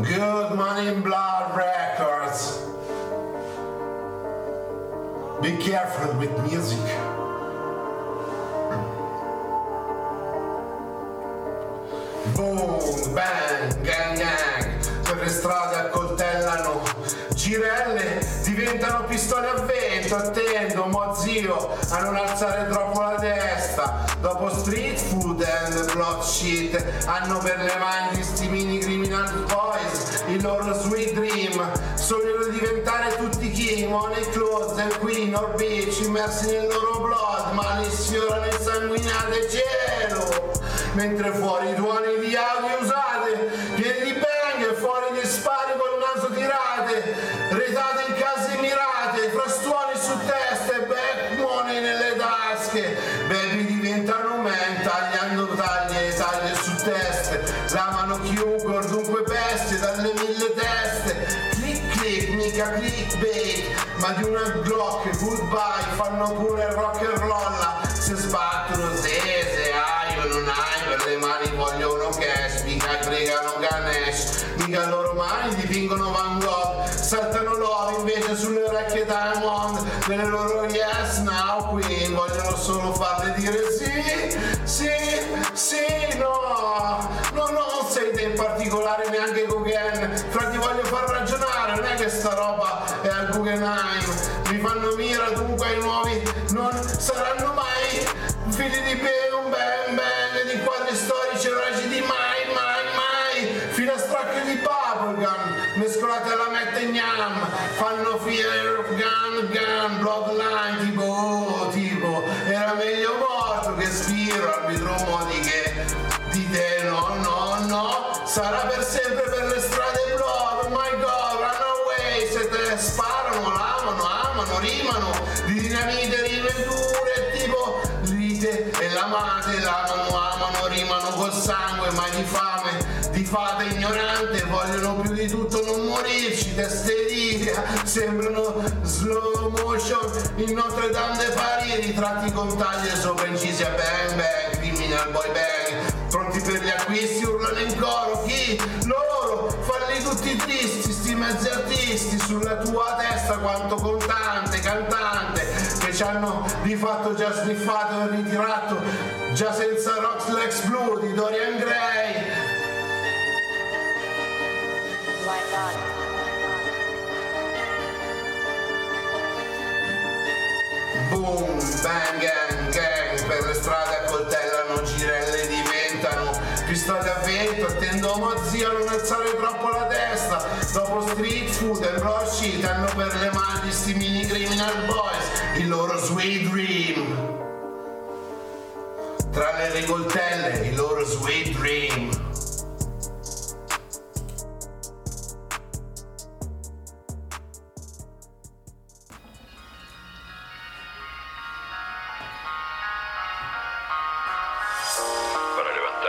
Good Money in Blood Records. Be careful with music. Boom, bang, gang, gang. Per le strade accoltellano girelle diventano pistole a vento attendo mo zio a non alzare troppo la testa dopo street food and block shit hanno per le mani sti mini criminal boys il loro sweet dream. Sognano di diventare tutti king money and queen or bitch immersi nel loro blood mani sfiorano insanguinate cielo mentre fuori tuoni di audio no истории. In Notre Dame de Paris ritratti con taglie sopra incisi a bang bang criminal boy bang. Pronti per gli acquisti urlano in coro chi? loro falli tutti tristi sti mezzi artisti sulla tua testa quanto contante cantante che ci hanno di fatto già sniffato e ritirato già senza Rox Lex Blue di Dorian Gray Boom, bang, gang, gang, per le strade accoltellano, girelle diventano pistole a vento, attendo mo zio a non alzare troppo la testa, dopo street food e block shit per le mani sti mini criminal boys, il loro sweet dream. Tra le ricoltelle, il loro sweet dream.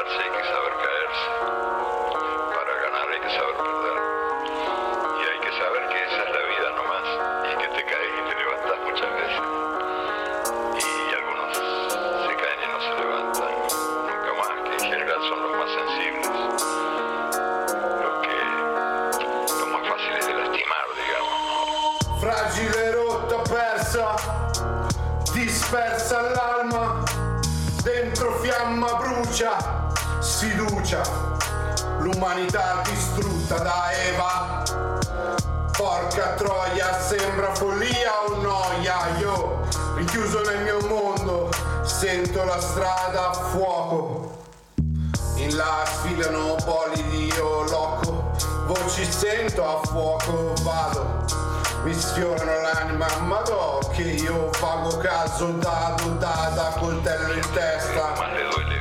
Levantarse hay saber caerse. Porca troia, sembra follia o noia, io rinchiuso nel mio mondo, sento la strada a fuoco. In là sfilano polidi io loco, voci sento a fuoco vado. Mi sfiorano l'anima, ma do che io pago caso dado data, coltello in testa.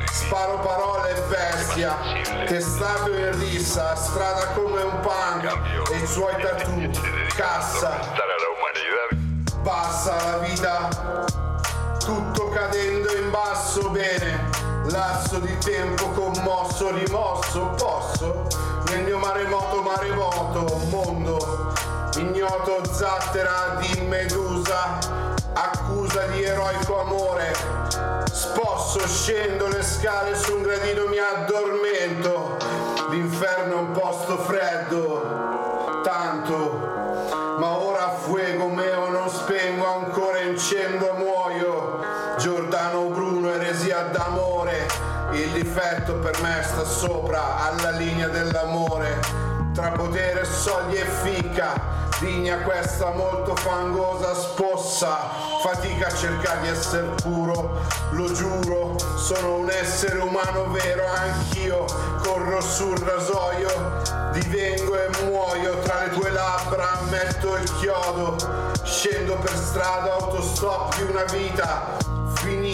Sparo parole bestia, testato in rissa, strada come un punk e i suoi tattoo, cassa, passa la vita, tutto cadendo in basso bene, lasso di tempo commosso, rimosso, posso, nel mio maremoto maremoto, mondo, ignoto zattera di medusa, accusa di eroico amore, sposso, scendo le scale su un gradino, mi addormento, L'inferno è un posto freddo, tanto, ma ora fuego meo non spengo ancora incendo muoio. Giordano Bruno, eresia d'amore, il difetto per me sta sopra alla linea dell'amore, tra potere, soldi e ficca Digna questa molto fangosa spossa, fatica a cercare di essere puro, lo giuro, sono un essere umano vero, anch'io corro sul rasoio, divengo e muoio. Tra le tue labbra, metto il chiodo, scendo per strada, autostop di una vita,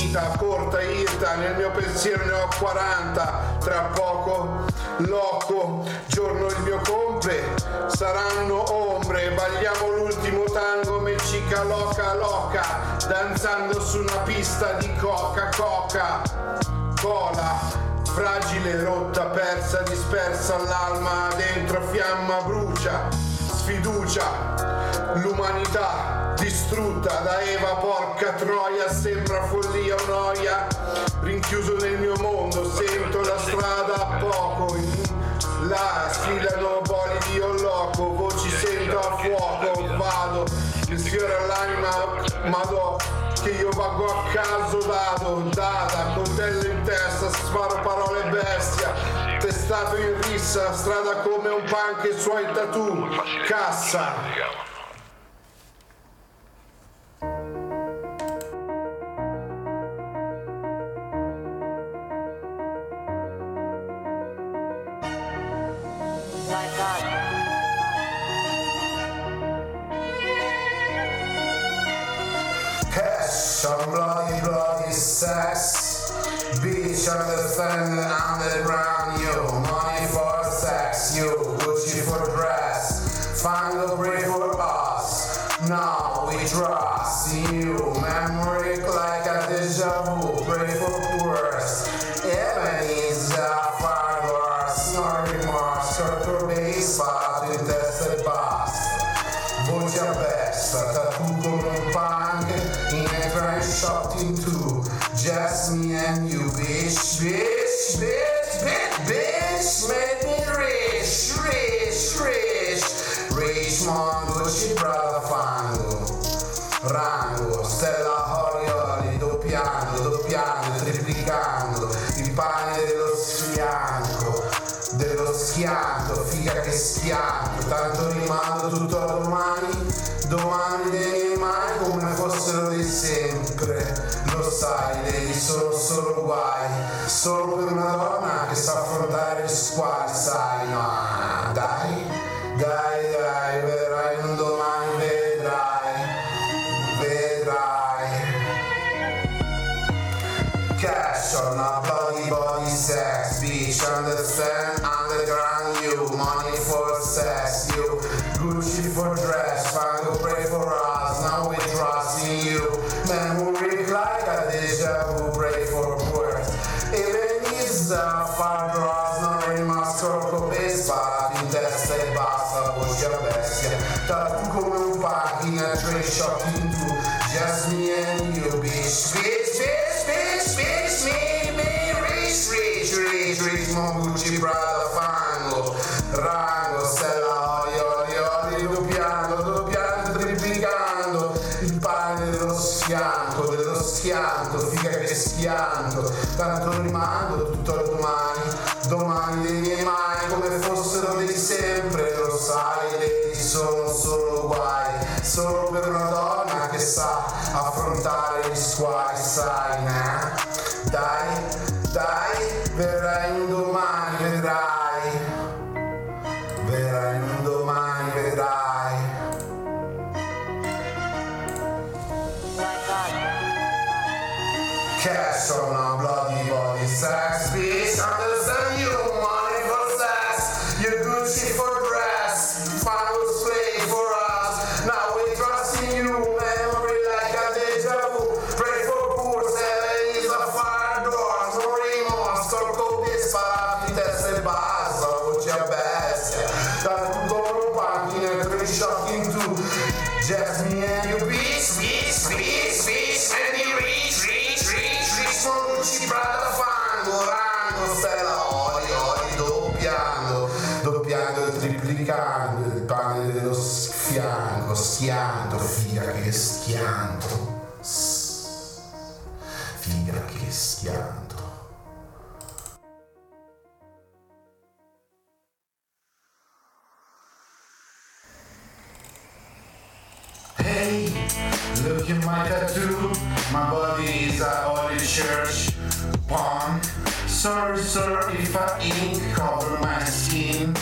finita, corta, irta, nel mio pensiero ne ho 40, tra poco, loco, giorno il mio comple, saranno ombre, balliamo l'ultimo tango, mecica loca loca, danzando su una pista di coca coca, cola, fragile, rotta, persa, dispersa l'alma, dentro fiamma brucia, sfiducia, l'umanità distrutta da Eva, porca troia, sembra follia noia, rinchiuso nel mio mondo, sento la strada a poco, là sfilano bolidi io loco, voci sento a fuoco, vado, mi sfiora l'anima, madò, che io vago a caso dado, data, coltello in testa, sparo parole bestia, testato in rissa, strada come un punk e suoi tattoo, cassa. Some bloody, bloody sex. Beach on the sand underground, you. Money for sex, you. Gucci for dress. Find the break for us. Now we trust you. Memory like a deja vu. Pray for pane dello sfianco, dello schianto, figa che schianto, tanto rimando tutto a domani, domani dei mani come fossero di sempre, lo sai, lei sono solo guai, solo per una donna che sa affrontare squali, sai, dai, dai, dai, voce a bestia. Tatu come un pack in a tray shot into, just me and you, bitch, bitch, bitch, Cash on our bloody body, sack space under the sun. Hey, look at my tattoo. My body is a holy church. Pong. Sorry, sir, if I ink cover my skin.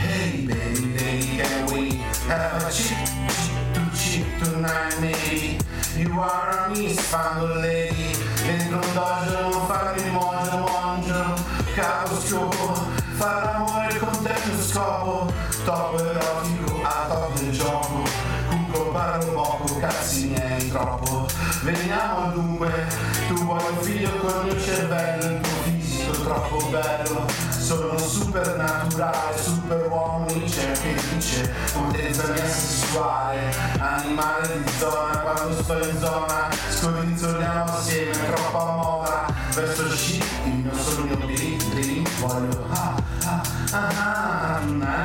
Hey, baby, baby, can we have a cheek, cheek to cheek tonight, maybe? You are a miss lady. Dentro un dojo, il mojo, mongio. Capo scopo, fare amore con te scopo. Top erotico, a top del gioco. Cucco, parlo poco, cazzi miei troppo. Veniamo dunque, tu vuoi un figlio con il cervello, il tuo fisico troppo bello. Sono super naturale, super uomo, dice che dice potenza mia sessuale, animale di zona, quando sto in zona, scodinzoliamo assieme, troppa moda, verso chic, il mio sogno di voglio ah ah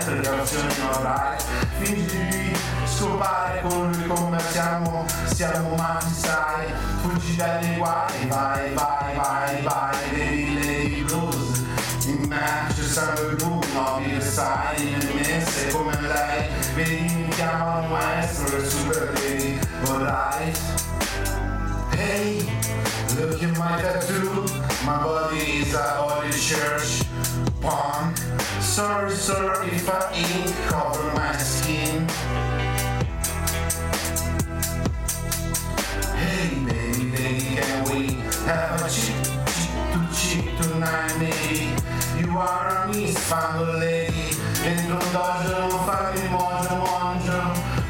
relazione non avrai, fingi di scopare con lui come siamo, siamo matti sai, fuggi dai guai, vai vai vai vai, devi lady blues. In me c'è blu, nobile che sai, in me sei come lei, vedi mi chiamano maestro e super lady, alright? Hey, look at my tattoo, my body is a holy church, pong. Sorry sir if I ink cover my skin. Hey baby, baby, can we have a cheek, cheek to tonight, maybe? You are a miss fango lady. Dentro un dojo, il mojo, mongio.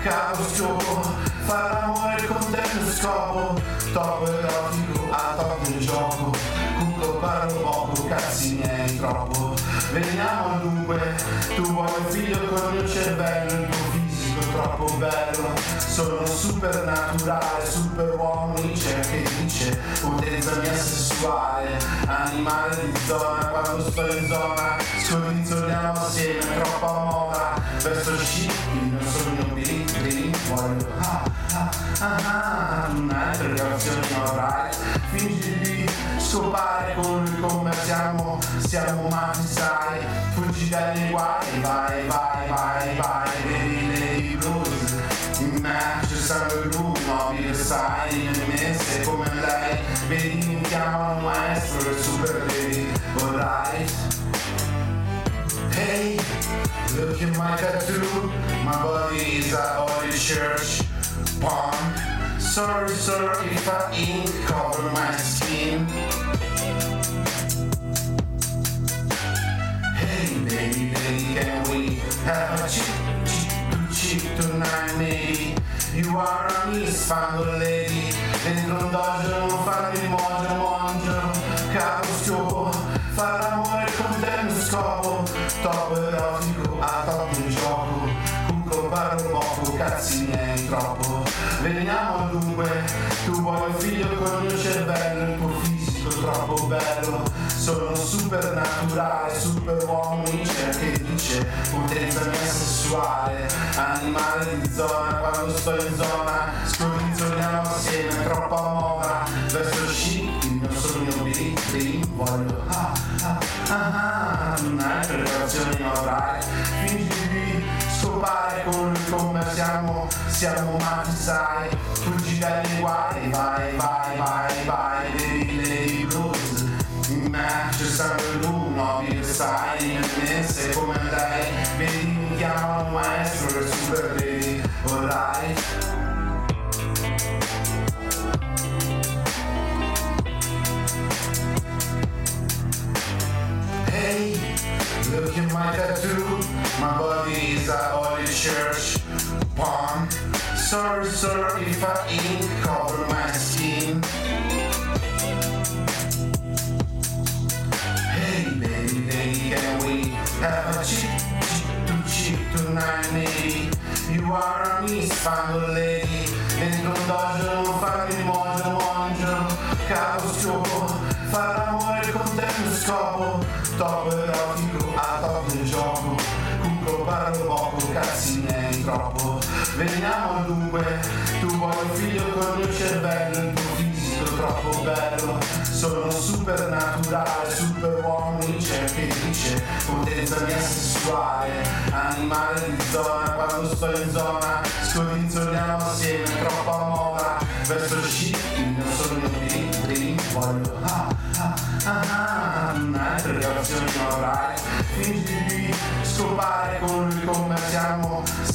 Capo scopo, fare amore con te è scopo. Top erotico, a top del gioco. Cucco, parlo poco, cazzi miei troppo. Veniamo dunque, tu vuoi un figlio con il mio cervello, il tuo fisico troppo bello. Sono super naturale, super uomo, dice che dice potenza mia sessuale, animale di zona, quando sto in zona, scodinzoliamo assieme, troppa moda, verso chic, il mio sogno di dream, voglio ah ah ah ah, un'altra relazione non fingi di scopare con lui come siamo, matti sai, fuggi dai guai, vai vai vai vai, devi lei blues, in me c'è sangue blu, nobile sai, in me come lei, vedi mi chiamano maestro e super lady, alright? Hey, look at my tattoo, my body is a holy church, pong. Sorry sir if I ink cover my skin. Hey baby, baby, can we have a cheek to cheek tonight, maybe? You are a miss fango lady. Dentro un dojo, non il mojo, mongio. Capo scopo, amore con te è uno scopo. Top erotico, a top del gioco. Cucco, parlo poco, cazzi miei troppo. Veniamo dunque, tu vuoi un figlio con il mio cervello, il tuo fisico troppo bello. Sono super naturale, super uomo, dice che dice potenza mia sessuale, animale di zona, quando sto in zona, scodinzoliamo assieme, troppa moda, verso chic, il mio sogno dream, voglio ah ah ah ah, un'altra relazione non avrai, fingi come siamo, siamo matti sai, fuggi dai guai, vai vai vai vai, devi blues, in me c'è nobile sai, come lei, vedi mi alright? Hey, look at my tattoo, my body is a research one. Sorry, sir, if I ink cover my skin. Hey, baby, baby, can we have a chip, chip, chip tonight, maybe? You are a Miss Fango lady, and don't dodge no fucking mojo, mojo, cavo scopo. Farà amore con te, scopo, dopo la fine. Cazzi miei troppo. Veniamo dunque, tu vuoi un figlio con il cervello, il tuo fisico troppo bello, sono super naturale, super uomo in cercatrice, potenza mia sessuale, animale di zona, quando sto in zona, scodinzoliamo assieme, troppa moda, verso chic, il mio sogno di voglio ah ah ah ah,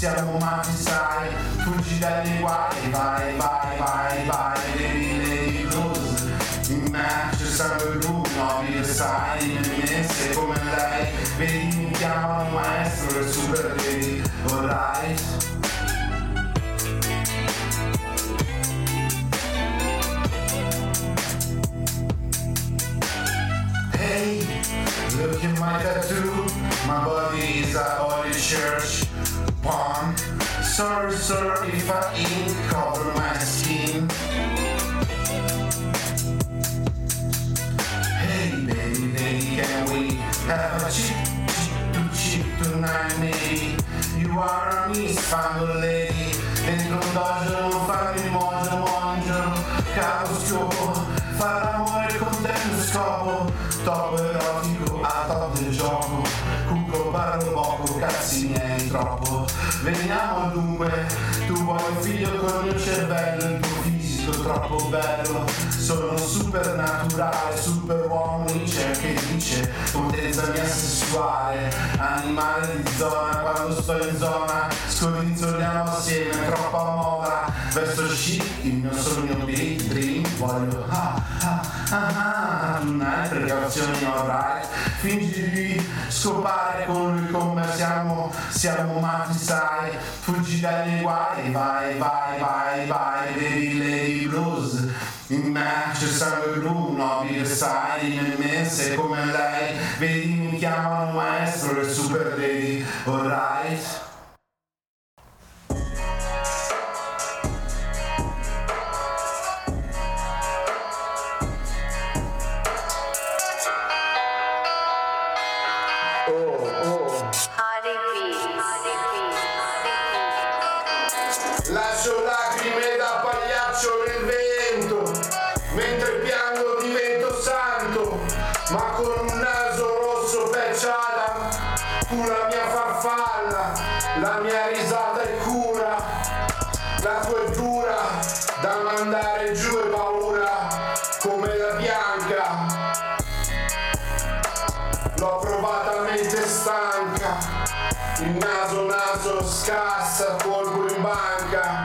siamo, matti sai, fuggi guai, vai vai vai vai, in come lei, vedi mi chiamano maestro del super? Hey, look at my tattoo. My body is a holy church. Pond. Sorry, sir, if I ink cover my skin. Hey, baby, baby, can we have a chip, chip to chip tonight, maybe? You are a miss, fango lady. Dentro un dojo farmi mojo, mongio, capo scopo. Fare amore con te scopo. Top a Veniamo dunque, tu vuoi un figlio con il cervello, il tuo fisico troppo bello. Sono super naturale, super uomo in cercatrice, potenza mia sessuale, animale di zona, quando sto in zona, scodinzoliamo assieme, troppa moda, verso chic, il mio sogno di dream, voglio ah ah ah un'altra relazione alright, fingi di scopare con lui come siamo, siamo matti sai, fuggi dai guai, vai vai vai vai, baby lady blues, in me c'è sangue blu, nobile sai, immense come lei, vedi mi chiamano maestro del super lady, alright? La bianca. L'ho provata mente stanca, il naso naso scassa, colpo in banca.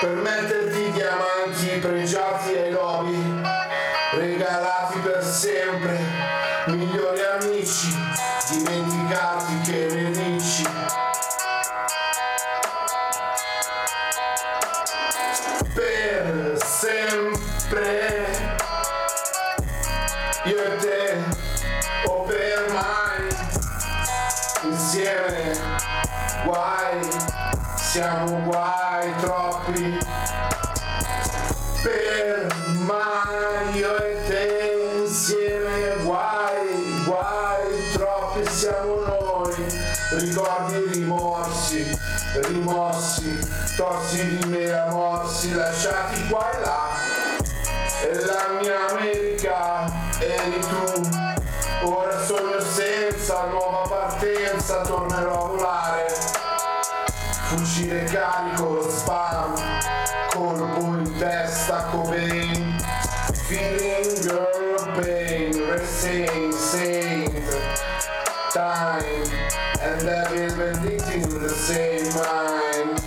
Per metterti diamanti pregiati ai lobi, regalati per sempre, siamo guai troppi per mai io e te insieme guai guai troppi siamo noi ricordi rimorsi rimossi torsi di mela morsi lasciati qua e là e la mia America eri tu. Ora sogno senza nuova partenza, tornerò a volare. Fucile carico, spam, colpo in testa, Cobain. Feeling girl pain, racing, saint. Time, and devil bending in the same mind.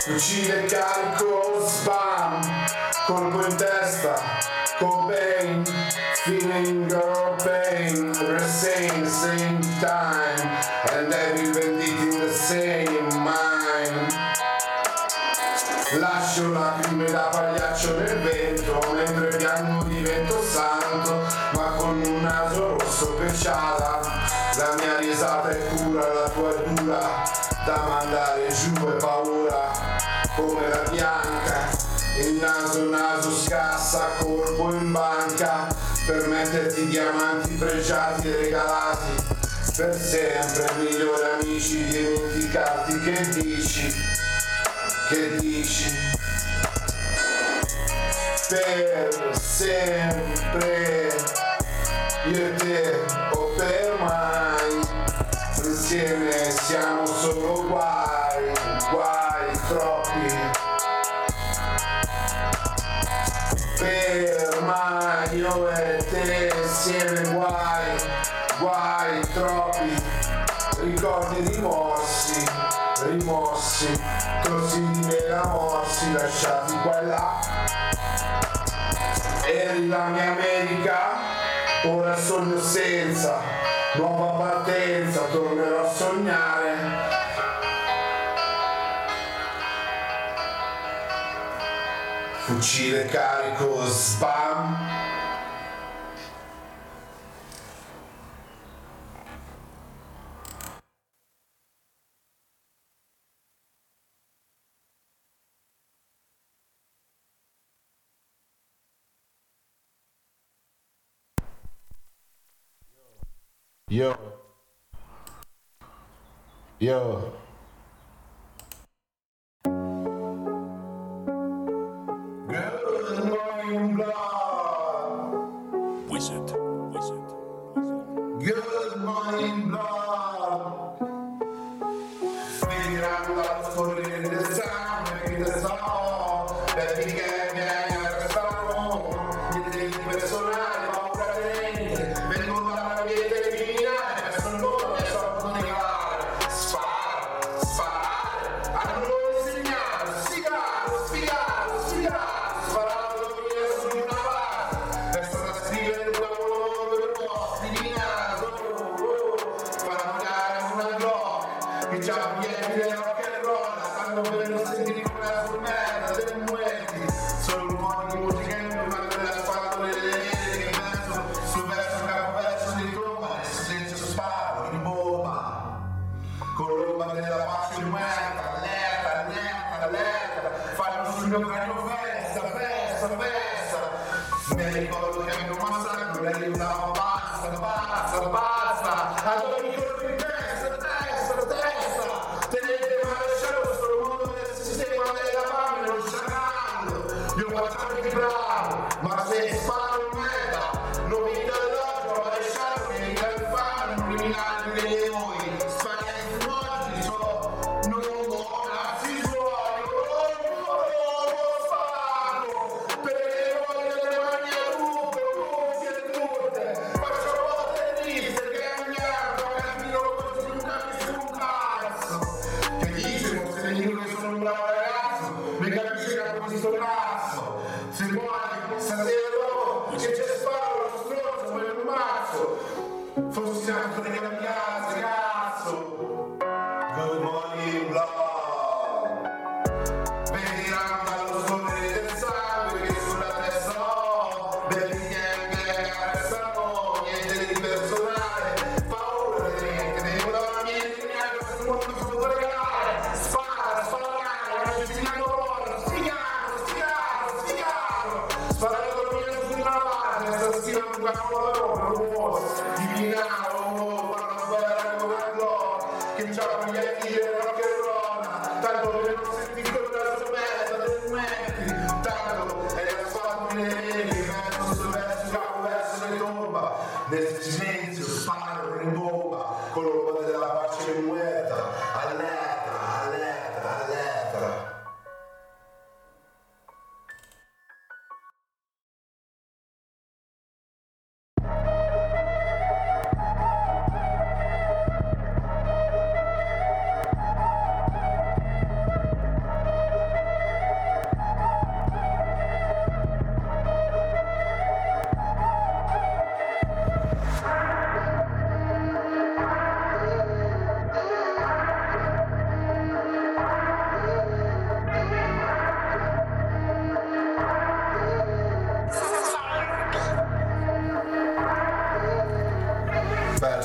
Fucile carico, spam, colpo in testa, Cobain, feeling your Lascio lacrime da pagliaccio nel vento Mentre piango divento santo Ma con un naso rosso pesciata La mia risata è pura, la tua è dura Da mandare giù è paura Come la bianca. Il naso, naso scassa, colpo in banca per metterti diamanti pregiati e regalati. Per sempre, migliori amici, dimenticarti che dici che dici? Per sempre. Io e te o per mai. Insieme siamo solo guai guai troppi. Per mai io e te insieme guai guai troppi. Ricordi di morsi rimossi, così me la mossi, lasciati qua e là. Eri la mia America, ora sogno senza, nuova partenza, tornerò a sognare. Fucile carico, sbam. Yo. Yo.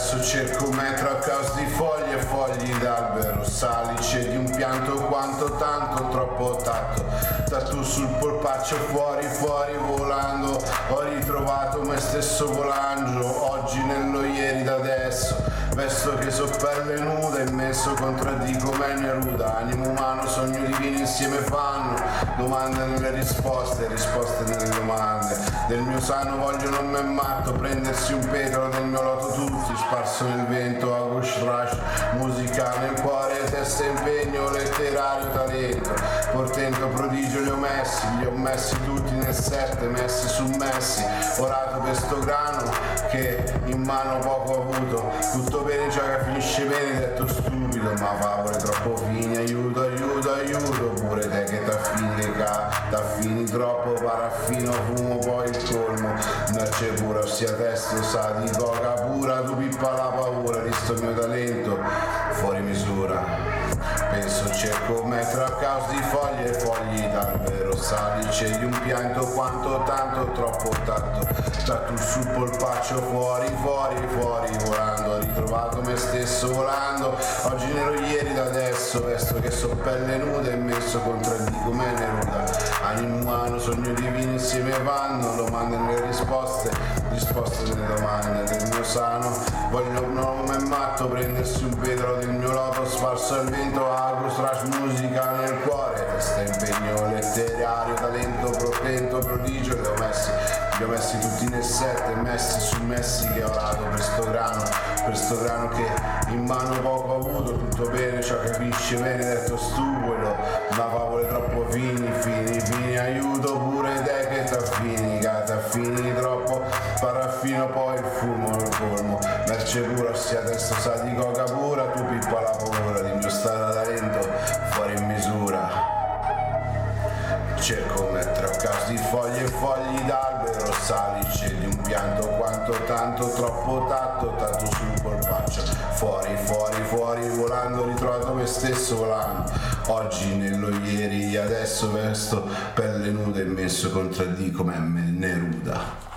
Adesso cerco un metro a caos di foglie e fogli d'albero salice di un pianto quanto tanto troppo tatto. Tatu sul polpaccio fuori fuori volando. Ho ritrovato me stesso volando oggi nello ieri da adesso Vesto che so pelle nuda, immenso contraddico me Neruda, animo umano, sogno divino insieme fanno, domande nelle risposte, risposte nelle domande. Del mio sano voglio non me matto, prendersi un petalo del mio loto tutti, sparso nel vento, agush rush, musica nel cuore, testa impegno, letterario talento, portento prodigio li ho messi, li ho messi tutti nel sette, messi su messi, orato per sto grano che in mano poco ho avuto, tutto bene che finisce bene, detto stupido, ma favole troppo fini, aiuto, aiuto, aiuto, pure te che t'affini, t'affini troppo, paraffino, fumo poi il colmo, merce pura, ossia testo, sa di coca pura, tu pippa la paura, visto il mio talento, fuori misura. Penso cerco metro a causa di foglie e fogli d'albero salice di un pianto quanto tanto troppo tatto tatu sul polpaccio fuori fuori fuori volando. Ritrovato me stesso volando. Oggi nero ieri da adesso. Vesto che so pelle nuda e messo contraddico me neruda animo umano sogno divino insieme vanno. Domande nelle risposte risposte nelle domande del mio sano. Voglio un uomo e matto prendersi un petalo del mio loto sparso al vento agro slash musica nel cuore. Testa impegno letterario talento propento prodigio. Li ho messi li ho messi tutti nel set messi su messi che ho dato per sto grano per sto grano che in mano poco ho avuto. Tutto bene ciò capisce bene detto stupido ma favole troppo fini fini fini aiuto pure te che t'affini t'affini troppo paraffino poi il fumo il colmo. Merce pura ossia testo sa di coca pura tu pippa la paura di mio stato talento fuori in misura. Cerco mettere a caso di foglie e fogli d'albero salice di un pianto quanto tanto troppo tatto tatto sul polpaccio. Fuori fuori fuori volando ritrovato me stesso volando. Oggi nello ieri adesso vesto pelle nuda e messo contraddico me Neruda